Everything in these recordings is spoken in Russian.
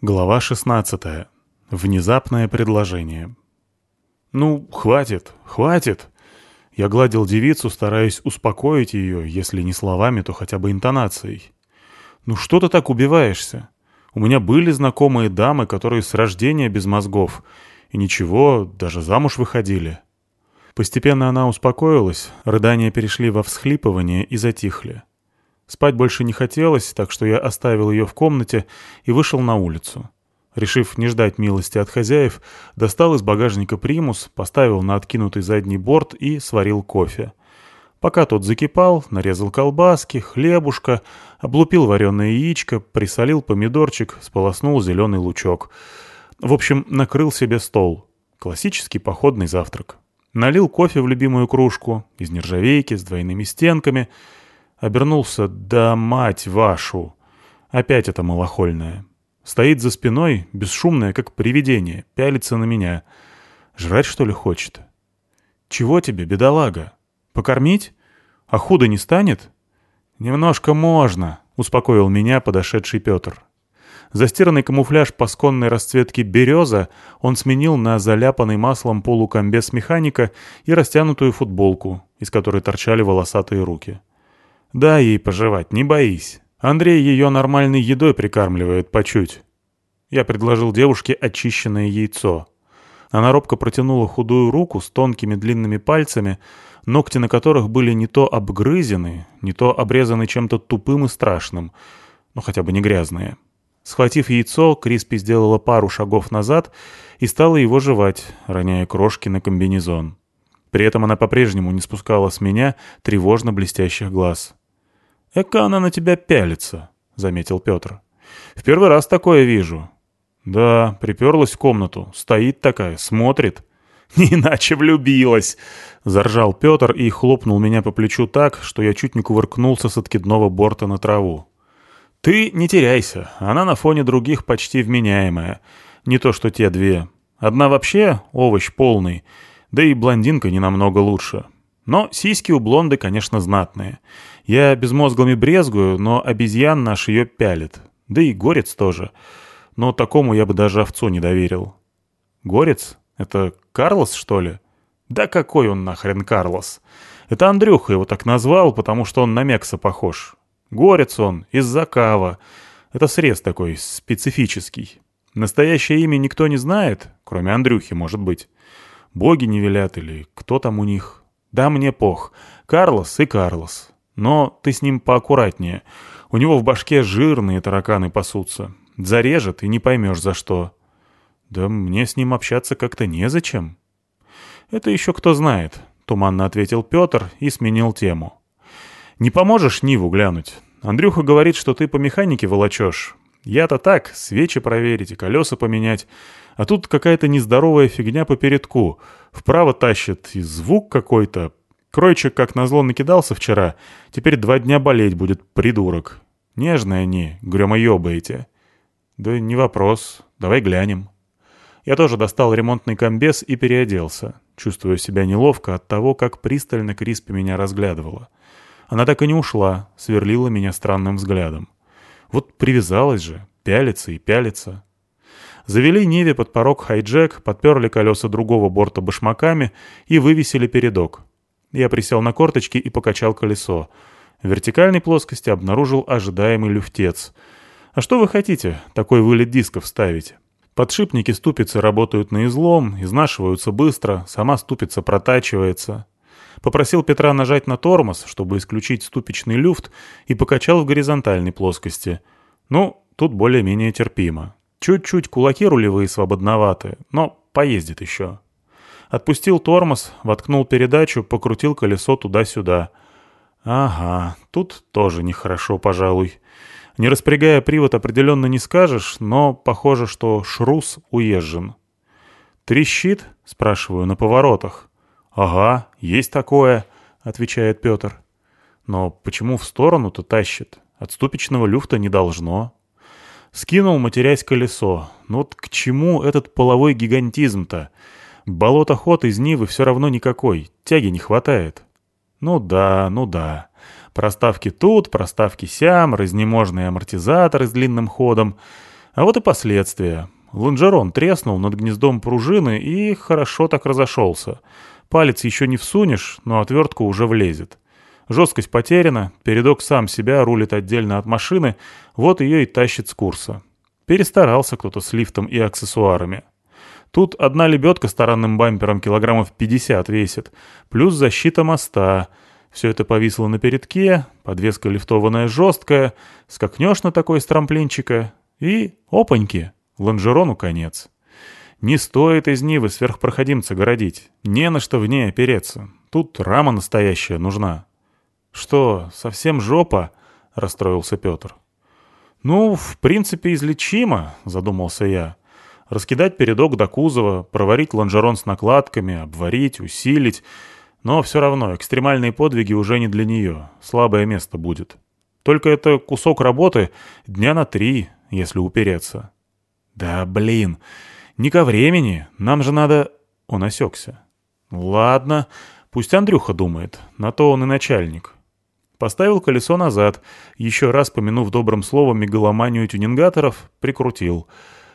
Глава 16. Внезапное предложение. «Ну, хватит, хватит!» Я гладил девицу, стараясь успокоить ее, если не словами, то хотя бы интонацией. «Ну что ты так убиваешься? У меня были знакомые дамы, которые с рождения без мозгов, и ничего, даже замуж выходили». Постепенно она успокоилась, рыдания перешли во всхлипывание и затихли. Спать больше не хотелось, так что я оставил ее в комнате и вышел на улицу. Решив не ждать милости от хозяев, достал из багажника примус, поставил на откинутый задний борт и сварил кофе. Пока тот закипал, нарезал колбаски, хлебушка, облупил вареное яичко, присолил помидорчик, сполоснул зеленый лучок. В общем, накрыл себе стол. Классический походный завтрак. Налил кофе в любимую кружку, из нержавейки, с двойными стенками — Обернулся, да мать вашу! Опять это малохольная. Стоит за спиной, бесшумная, как привидение, пялится на меня. Жрать, что ли, хочет? Чего тебе, бедолага? Покормить? А худо не станет? Немножко можно, успокоил меня подошедший Петр. Застиранный камуфляж пасконной расцветки «Береза» он сменил на заляпанный маслом полукомбез механика и растянутую футболку, из которой торчали волосатые руки. Дай ей пожевать, не боись. Андрей ее нормальной едой прикармливает по чуть. Я предложил девушке очищенное яйцо. Она робко протянула худую руку с тонкими длинными пальцами, ногти на которых были не то обгрызены, не то обрезаны чем-то тупым и страшным, но хотя бы не грязные. Схватив яйцо, Криспи сделала пару шагов назад и стала его жевать, роняя крошки на комбинезон. При этом она по-прежнему не спускала с меня тревожно блестящих глаз. «Эка она на тебя пялится», — заметил Петр. «В первый раз такое вижу». «Да, приперлась в комнату, стоит такая, смотрит». «Не иначе влюбилась!» — заржал Петр и хлопнул меня по плечу так, что я чуть не кувыркнулся с откидного борта на траву. «Ты не теряйся, она на фоне других почти вменяемая. Не то что те две. Одна вообще овощ полный, да и блондинка не намного лучше. Но сиськи у блонды, конечно, знатные. Я безмозглыми брезгую, но обезьян наш ее пялит. Да и горец тоже. Но такому я бы даже овцу не доверил. Горец? Это Карлос, что ли? Да какой он нахрен Карлос? Это Андрюха его так назвал, потому что он на Мекса похож. Горец он, из-за кава. Это срез такой, специфический. Настоящее имя никто не знает, кроме Андрюхи, может быть. Боги не велят или кто там у них. Да мне пох. Карлос и Карлос. Но ты с ним поаккуратнее. У него в башке жирные тараканы пасутся. Зарежет, и не поймешь за что. Да мне с ним общаться как-то незачем. Это еще кто знает, туманно ответил Петр и сменил тему. Не поможешь Ниву глянуть? Андрюха говорит, что ты по механике волочешь. Я-то так, свечи проверить и колеса поменять. А тут какая-то нездоровая фигня по передку. Вправо тащит, и звук какой-то, Кройчик, как назло, накидался вчера. Теперь два дня болеть будет, придурок. Нежные они, грёмоёбаете. Да не вопрос. Давай глянем. Я тоже достал ремонтный комбез и переоделся, чувствуя себя неловко от того, как пристально Криспи меня разглядывала. Она так и не ушла, сверлила меня странным взглядом. Вот привязалась же, пялится и пялится. Завели Неве под порог хайджек, подперли колеса другого борта башмаками и вывесили передок. Я присел на корточки и покачал колесо. В вертикальной плоскости обнаружил ожидаемый люфтец. А что вы хотите, такой вылет дисков ставить? Подшипники ступицы работают на излом, изнашиваются быстро, сама ступица протачивается. Попросил Петра нажать на тормоз, чтобы исключить ступичный люфт, и покачал в горизонтальной плоскости. Ну, тут более-менее терпимо. Чуть-чуть кулаки рулевые свободноваты, но поездит еще. Отпустил тормоз, воткнул передачу, покрутил колесо туда-сюда. Ага, тут тоже нехорошо, пожалуй. Не распрягая привод определенно не скажешь, но похоже, что шрус уезжен. «Трещит?» — спрашиваю на поворотах. «Ага, есть такое», — отвечает Петр. «Но почему в сторону-то тащит? От ступичного люфта не должно». Скинул, матерясь колесо. Ну вот к чему этот половой гигантизм-то? Болото-ход из Нивы все равно никакой, тяги не хватает. Ну да, ну да. Проставки тут, проставки сям, разнеможные амортизаторы с длинным ходом. А вот и последствия. Лонжерон треснул над гнездом пружины и хорошо так разошелся. Палец еще не всунешь, но отвертка уже влезет. Жесткость потеряна, передок сам себя рулит отдельно от машины, вот ее и тащит с курса. Перестарался кто-то с лифтом и аксессуарами. Тут одна лебедка с таранным бампером килограммов 50 весит, плюс защита моста. Все это повисло на передке, подвеска лифтованная жесткая, скакнешь на такой с трамплинчика и опаньки, лонжерону конец. Не стоит из Нивы сверхпроходимца городить, не на что в ней опереться. Тут рама настоящая нужна. «Что, совсем жопа?» — расстроился Петр. «Ну, в принципе, излечимо», — задумался я. «Раскидать передок до кузова, проварить лонжерон с накладками, обварить, усилить. Но все равно экстремальные подвиги уже не для нее. Слабое место будет. Только это кусок работы дня на три, если упереться». «Да блин, не ко времени, нам же надо...» Он осекся. «Ладно, пусть Андрюха думает, на то он и начальник». Поставил колесо назад, еще раз помянув добрым словом мегаломанию тюнингаторов, прикрутил.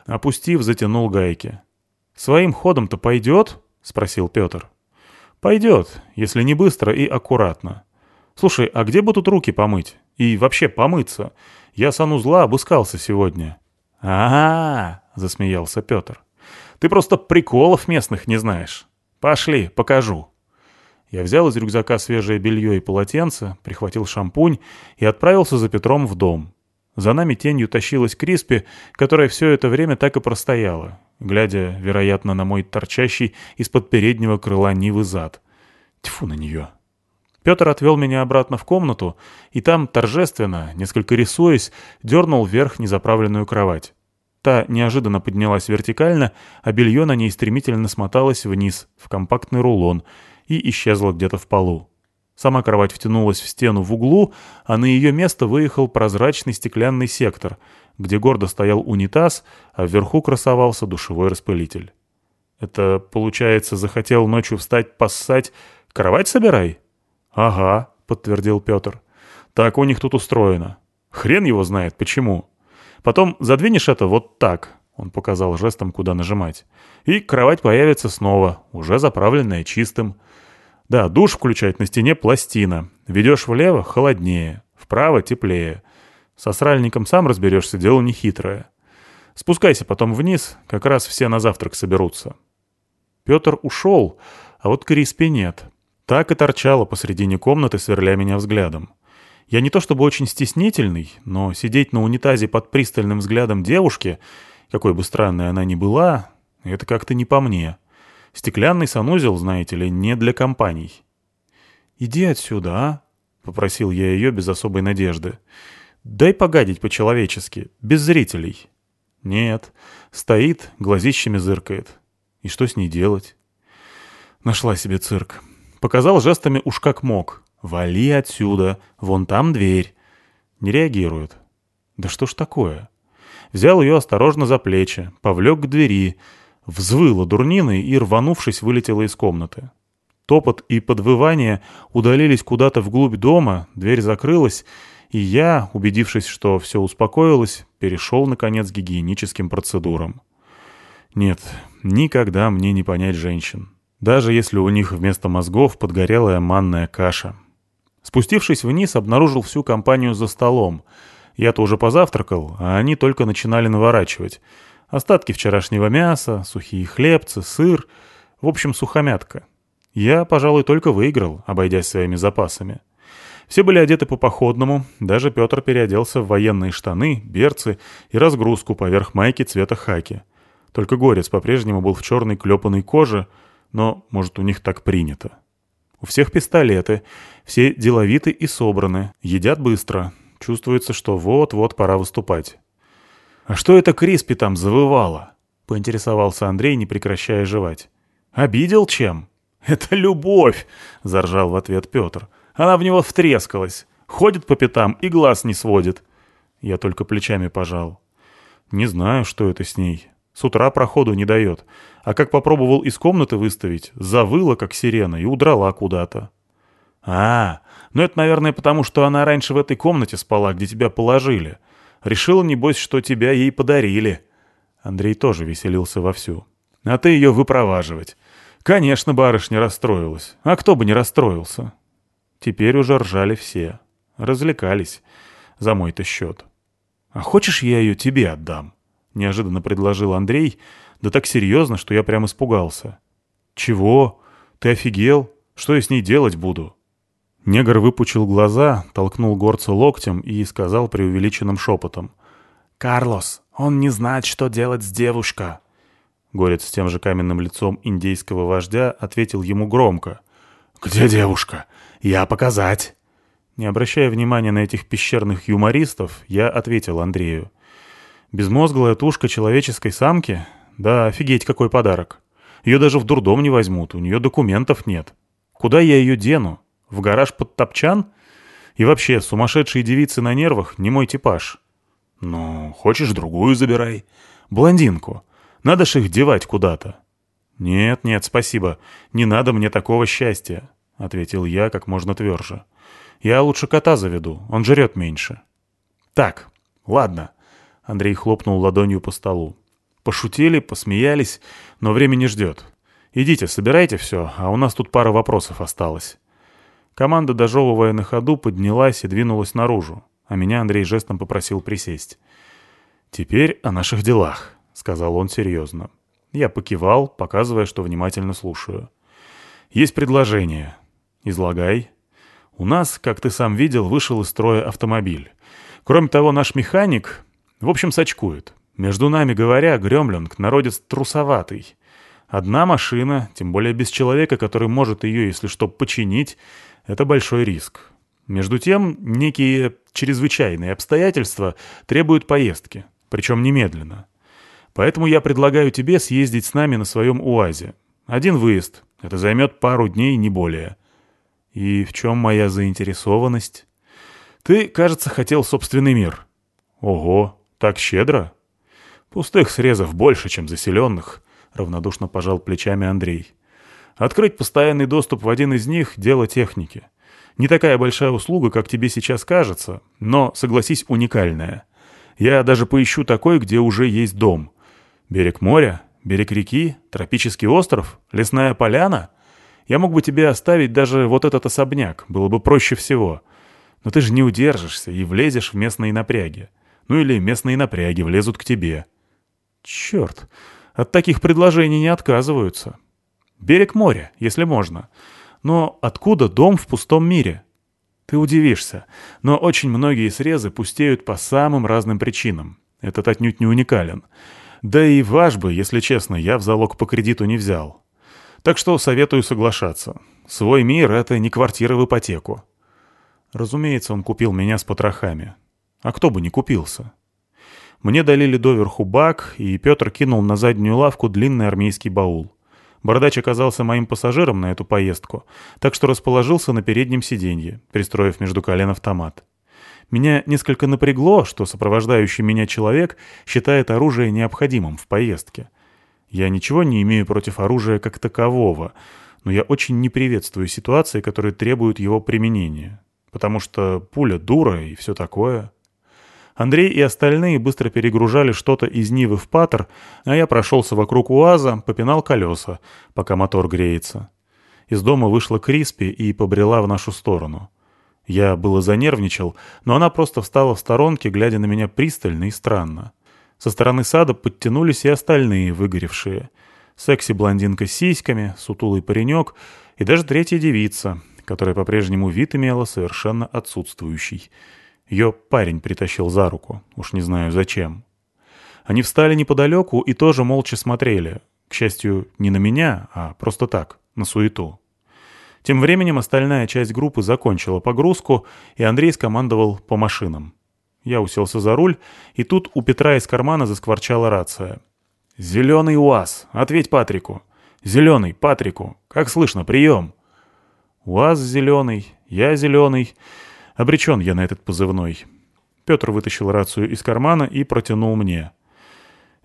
Опустив, затянул гайки. «Своим ходом-то пойдет?» — спросил Петр. «Пойдет, если не быстро и аккуратно. Слушай, а где бы тут руки помыть? И вообще помыться? Я санузла обыскался сегодня». «А-а-а!» — засмеялся Петр. «Ты просто приколов местных не знаешь. Пошли, покажу». Я взял из рюкзака свежее белье и полотенце, прихватил шампунь и отправился за Петром в дом. За нами тенью тащилась Криспи, которая все это время так и простояла, глядя, вероятно, на мой торчащий из-под переднего крыла Нивы зад. Тьфу на нее. Петр отвел меня обратно в комнату, и там торжественно, несколько рисуясь, дернул вверх незаправленную кровать. Та неожиданно поднялась вертикально, а белье на ней стремительно смоталось вниз, в компактный рулон — и исчезла где-то в полу. Сама кровать втянулась в стену в углу, а на ее место выехал прозрачный стеклянный сектор, где гордо стоял унитаз, а вверху красовался душевой распылитель. «Это, получается, захотел ночью встать поссать, кровать собирай?» «Ага», — подтвердил Петр. «Так у них тут устроено. Хрен его знает, почему. Потом задвинешь это вот так», — он показал жестом, куда нажимать, «и кровать появится снова, уже заправленная чистым». Да, душ включать на стене пластина. Ведешь влево — холоднее, вправо — теплее. Со сральником сам разберешься, дело нехитрое. Спускайся потом вниз, как раз все на завтрак соберутся. Петр ушел, а вот Криспи нет. Так и торчала посредине комнаты, сверля меня взглядом. Я не то чтобы очень стеснительный, но сидеть на унитазе под пристальным взглядом девушки, какой бы странной она ни была, это как-то не по мне. Стеклянный санузел, знаете ли, не для компаний. «Иди отсюда, а?» — попросил я ее без особой надежды. «Дай погадить по-человечески, без зрителей». «Нет». Стоит, глазищами зыркает. И что с ней делать? Нашла себе цирк. Показал жестами уж как мог. «Вали отсюда, вон там дверь». Не реагирует. Да что ж такое? Взял ее осторожно за плечи, повлек к двери — взвыла дурниной и, рванувшись, вылетела из комнаты. Топот и подвывание удалились куда-то вглубь дома, дверь закрылась, и я, убедившись, что все успокоилось, перешел, наконец, к гигиеническим процедурам. Нет, никогда мне не понять женщин. Даже если у них вместо мозгов подгорелая манная каша. Спустившись вниз, обнаружил всю компанию за столом. Я-то уже позавтракал, а они только начинали наворачивать — Остатки вчерашнего мяса, сухие хлебцы, сыр. В общем, сухомятка. Я, пожалуй, только выиграл, обойдясь своими запасами. Все были одеты по-походному, даже Петр переоделся в военные штаны, берцы и разгрузку поверх майки цвета хаки. Только Горец по-прежнему был в черной клепанной коже, но, может, у них так принято. У всех пистолеты, все деловиты и собраны, едят быстро. Чувствуется, что вот-вот пора выступать. «А что это Криспи там завывало?» — поинтересовался Андрей, не прекращая жевать. «Обидел чем?» «Это любовь!» — заржал в ответ Петр. «Она в него втрескалась. Ходит по пятам и глаз не сводит». Я только плечами пожал. «Не знаю, что это с ней. С утра проходу не дает. А как попробовал из комнаты выставить, завыла, как сирена, и удрала куда-то». «А, ну это, наверное, потому что она раньше в этой комнате спала, где тебя положили. Решил, небось, что тебя ей подарили». Андрей тоже веселился вовсю. «А ты ее выпроваживать. Конечно, барышня расстроилась. А кто бы не расстроился?» Теперь уже ржали все. Развлекались. За мой-то счет. «А хочешь, я ее тебе отдам?» — неожиданно предложил Андрей, да так серьезно, что я прям испугался. «Чего? Ты офигел? Что я с ней делать буду?» Негр выпучил глаза, толкнул горца локтем и сказал преувеличенным шепотом. «Карлос, он не знает, что делать с девушкой». Горец с тем же каменным лицом индейского вождя ответил ему громко. «Где девушка? Я показать!» Не обращая внимания на этих пещерных юмористов, я ответил Андрею. «Безмозглая тушка человеческой самки? Да, офигеть, какой подарок! Ее даже в дурдом не возьмут, у нее документов нет. Куда я ее дену? В гараж под топчан? И вообще, сумасшедшие девицы на нервах — не мой типаж». «Ну, хочешь, другую забирай. Блондинку. Надо ж их девать куда-то». «Нет, нет, спасибо. Не надо мне такого счастья», — ответил я как можно тверже. «Я лучше кота заведу, он жрет меньше». «Так, ладно», — Андрей хлопнул ладонью по столу. «Пошутили, посмеялись, но время не ждет. Идите, собирайте все, а у нас тут пара вопросов осталось». Команда, дожевывая на ходу, поднялась и двинулась наружу, а меня Андрей жестом попросил присесть. «Теперь о наших делах», — сказал он серьезно. Я покивал, показывая, что внимательно слушаю. «Есть предложение. Излагай». «У нас, как ты сам видел, вышел из строя автомобиль. Кроме того, наш механик, в общем, сочкует. Между нами говоря, Гремлинг — народец трусоватый. Одна машина, тем более без человека, который может ее, если что, починить, — это большой риск. Между тем, некие чрезвычайные обстоятельства требуют поездки, причем немедленно. Поэтому я предлагаю тебе съездить с нами на своем УАЗе. Один выезд. Это займет пару дней, не более. И в чем моя заинтересованность? Ты, кажется, хотел собственный мир. Ого, так щедро? Пустых срезов больше, чем заселенных, равнодушно пожал плечами Андрей. Открыть постоянный доступ в один из них — дело техники. Не такая большая услуга, как тебе сейчас кажется, но, согласись, уникальная. Я даже поищу такой, где уже есть дом. Берег моря, берег реки, тропический остров, лесная поляна. Я мог бы тебе оставить даже вот этот особняк, было бы проще всего. Но ты же не удержишься и влезешь в местные напряги. Ну или местные напряги влезут к тебе. Черт, от таких предложений не отказываются. Берег моря, если можно. Но откуда дом в пустом мире? Ты удивишься, но очень многие срезы пустеют по самым разным причинам. Этот отнюдь не уникален. Да и ваш бы, если честно, я в залог по кредиту не взял. Так что советую соглашаться. Свой мир — это не квартира в ипотеку. Разумеется, он купил меня с потрохами. А кто бы не купился? Мне долили доверху бак, и Петр кинул на заднюю лавку длинный армейский баул. Бородач оказался моим пассажиром на эту поездку, так что расположился на переднем сиденье, пристроив между колен автомат. Меня несколько напрягло, что сопровождающий меня человек считает оружие необходимым в поездке. Я ничего не имею против оружия как такового, но я очень не приветствую ситуации, которые требуют его применения. Потому что пуля дура и все такое. Андрей и остальные быстро перегружали что-то из Нивы в Паттер, а я прошелся вокруг УАЗа, попинал колеса, пока мотор греется. Из дома вышла Криспи и побрела в нашу сторону. Я было занервничал, но она просто встала в сторонке, глядя на меня пристально и странно. Со стороны сада подтянулись и остальные выгоревшие. Секси-блондинка с сиськами, сутулый паренек и даже третья девица, которая по-прежнему вид имела совершенно отсутствующий. Ее парень притащил за руку, уж не знаю зачем. Они встали неподалеку и тоже молча смотрели. К счастью, не на меня, а просто так, на суету. Тем временем остальная часть группы закончила погрузку, и Андрей скомандовал по машинам. Я уселся за руль, и тут у Петра из кармана заскворчала рация. «Зеленый УАЗ! Ответь Патрику!» «Зеленый, Патрику! Как слышно, прием!» «УАЗ зеленый, я зеленый. Обречен я на этот позывной». Петр вытащил рацию из кармана и протянул мне.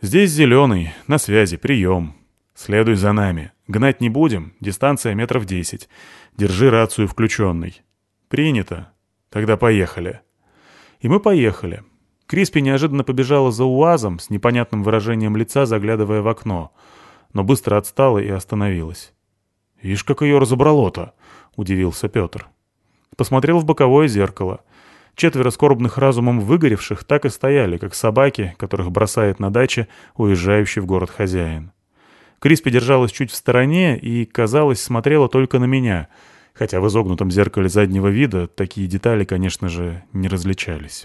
«Здесь зеленый, на связи, прием. Следуй за нами». Гнать не будем, дистанция метров десять. Держи рацию включенной. Принято. Тогда поехали. И мы поехали. Криспи неожиданно побежала за УАЗом с непонятным выражением лица, заглядывая в окно, но быстро отстала и остановилась. «Ишь, как ее разобрало-то!» — удивился Петр. Посмотрел в боковое зеркало. Четверо скорбных разумом выгоревших так и стояли, как собаки, которых бросает на даче уезжающий в город хозяин. Криспи держалась чуть в стороне и, казалось, смотрела только на меня, хотя в изогнутом зеркале заднего вида такие детали, конечно же, не различались.